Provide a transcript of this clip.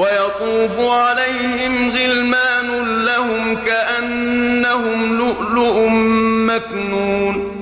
ويطوف عليهم غلمان لهم كأنهم لؤلؤ مكنون.